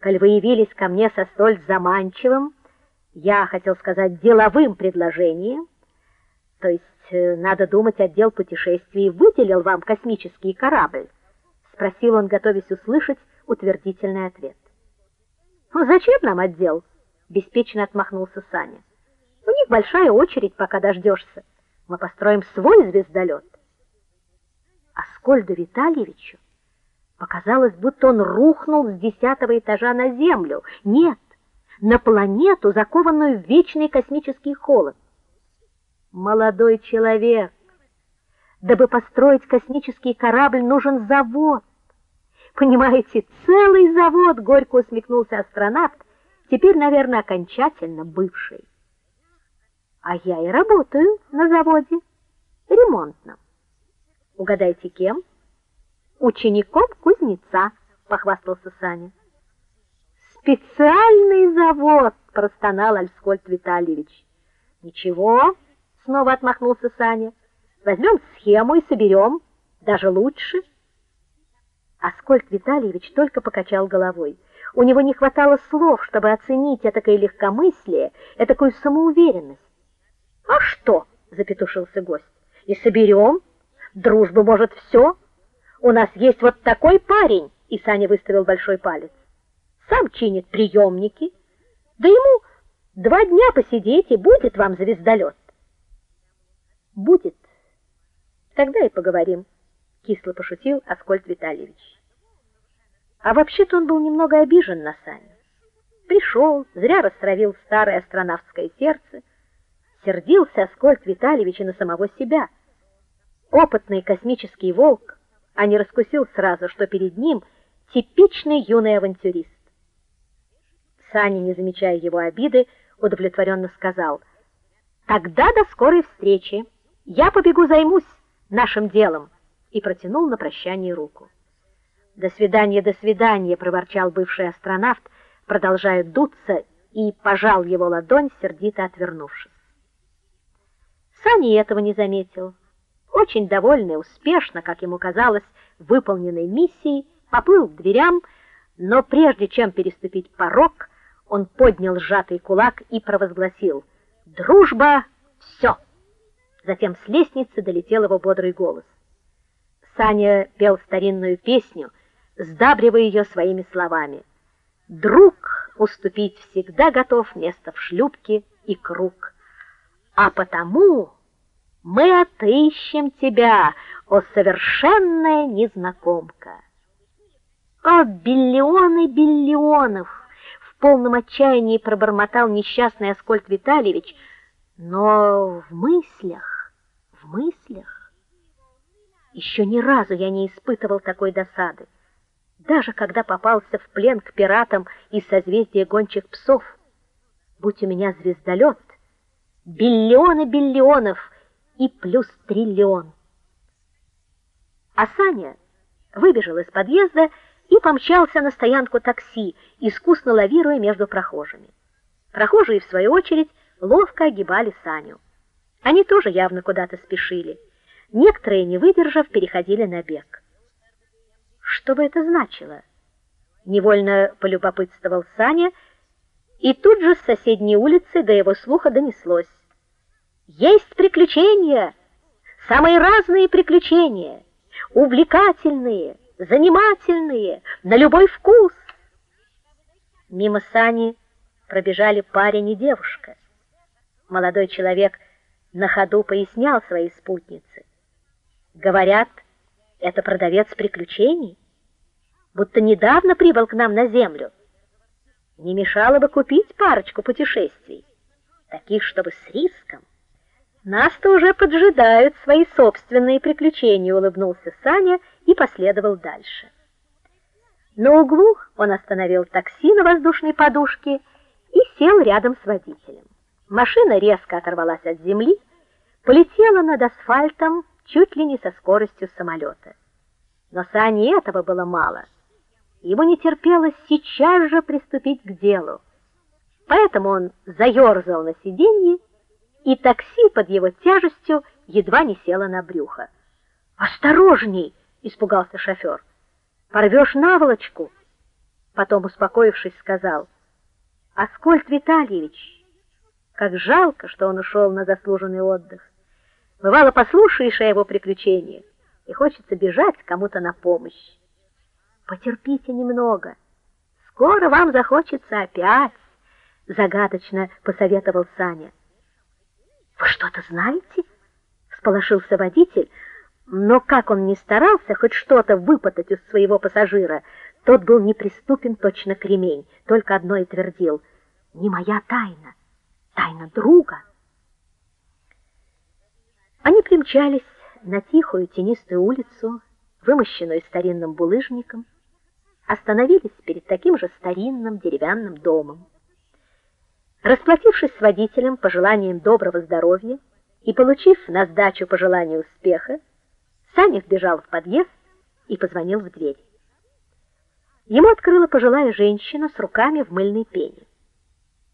коль вы явились ко мне со столь заманчивым, я хотел сказать деловым предложением, то есть э, надо думать, отдел путешествий выделил вам космический корабль, спросил он, готовясь услышать утвердительный ответ. Ну зачем нам отдел? беспечно отмахнулся Саня. У них большая очередь, пока дождешься. Мы построим свой звездолет. Аскольду Витальевичу показалось, будто он рухнул с десятого этажа на землю. Нет, на планету, закованную в вечный космический холод. Молодой человек, дабы построить космический корабль, нужен завод. Понимаете, целый завод, горько усмехнулся астронавт, теперь, наверное, окончательно бывший. А я и работаю на заводе ремонтном. Угадайте, кем? Учеником кузнеца, похвастался Саня. Специальный завод, простонал Альскольд Витальевич. Ничего, снова отмахнулся Саня. Возьмем схему и соберем, даже лучше. Аскольд Витальевич только покачал головой. У него не хватало слов, чтобы оценить этакое легкомыслие, этакую самоуверенность. А что? запетушился гость. И соберем. Дружба может все. У нас есть вот такой парень, и Саня выставил большой палец. Сам чинит приемники. Да ему два дня посидеть, и будет вам звездолет. Будет. Тогда и поговорим, кисло пошутил Аскольд Витальевич. А вообще-то он был немного обижен на Саню. Пришел, зря растравил старое астронавтское сердце, сердился Аскольд Витальевич и на самого себя. Опытный космический волк, а не раскусил сразу, что перед ним типичный юный авантюрист. Саня, не замечая его обиды, удовлетворенно сказал: "Тогда до скорой встречи. Я побегу займусь нашим делом" и протянул на прощание руку. "До свидания, до свидания", проворчал бывший астронавт, продолжая дуться и пожал его ладонь, сердито отвернувшись. Саня этого не заметил. Очень довольный, успешно, как ему казалось, выполненной миссией, поплыл к дверям, но прежде чем переступить порог, он поднял сжатый кулак и провозгласил: "Дружба все!" Затем с лестницы долетел его бодрый голос. Саня пел старинную песню, сдабривая ее своими словами: "Друг уступить всегда готов место в шлюпке и круг". А потому мы отыщем тебя, о совершенная незнакомка. О биллионы биллионов, в полном отчаянии пробормотал несчастный Аскольд Витальевич, но в мыслях, в мыслях еще ни разу я не испытывал такой досады. Даже когда попался в плен к пиратам из созвездия гончих псов, будь у меня звездолет, биллионы биллионов и плюс триллион. А Саня выбежал из подъезда и помчался на стоянку такси, искусно лавируя между прохожими. Прохожие в свою очередь ловко огибали Саню. Они тоже явно куда-то спешили. Некоторые, не выдержав, переходили на бег. Что бы это значило? Невольно полюбопытствовал Саня и тут же с соседней улицы до его слуха донеслось: "Есть приключения, самые разные приключения, увлекательные, занимательные, на любой вкус". Мимо Сани пробежали парень и девушка. Молодой человек на ходу пояснял своей спутнице: "Говорят, это продавец приключений, будто недавно прибыл к нам на землю". Не мешало бы купить парочку путешествий, таких, чтобы с риском. Нас-то уже поджидают свои собственные приключения, улыбнулся Саня и последовал дальше. На углу он остановил такси на воздушной подушке и сел рядом с водителем. Машина резко оторвалась от земли, полетела над асфальтом чуть ли не со скоростью самолета. Но Сане этого было мало. Ему не терпелось сейчас же приступить к делу. Поэтому он заерзал на сиденье, и такси под его тяжестью едва не село на брюхо. "Осторожней", испугался шофер. "Порвешь наволочку". Потом, успокоившись, сказал: "Аскольд Витальевич, как жалко, что он ушел на заслуженный отдых. Бывало, послушаешь о его приключениях, и хочется бежать кому-то на помощь. Потерпите немного. Скоро вам захочется опять", загадочно посоветовал Саня. "Вы что-то знаете?" всполошился водитель но как он ни старался хоть что-то выпытать из своего пассажира, тот был неприступен точно кремень, только одно и твердил: "Не моя тайна, тайна друга". Они примчались на тихую тенистую улицу, вымощенную старинным булыжником, остановились перед таким же старинным деревянным домом. Расплатившись с водителем пожеланием доброго здоровья и получив на сдачу пожелание успеха, Саня вбежал в подъезд и позвонил в дверь. Ему открыла пожилая женщина с руками в мыльной пене.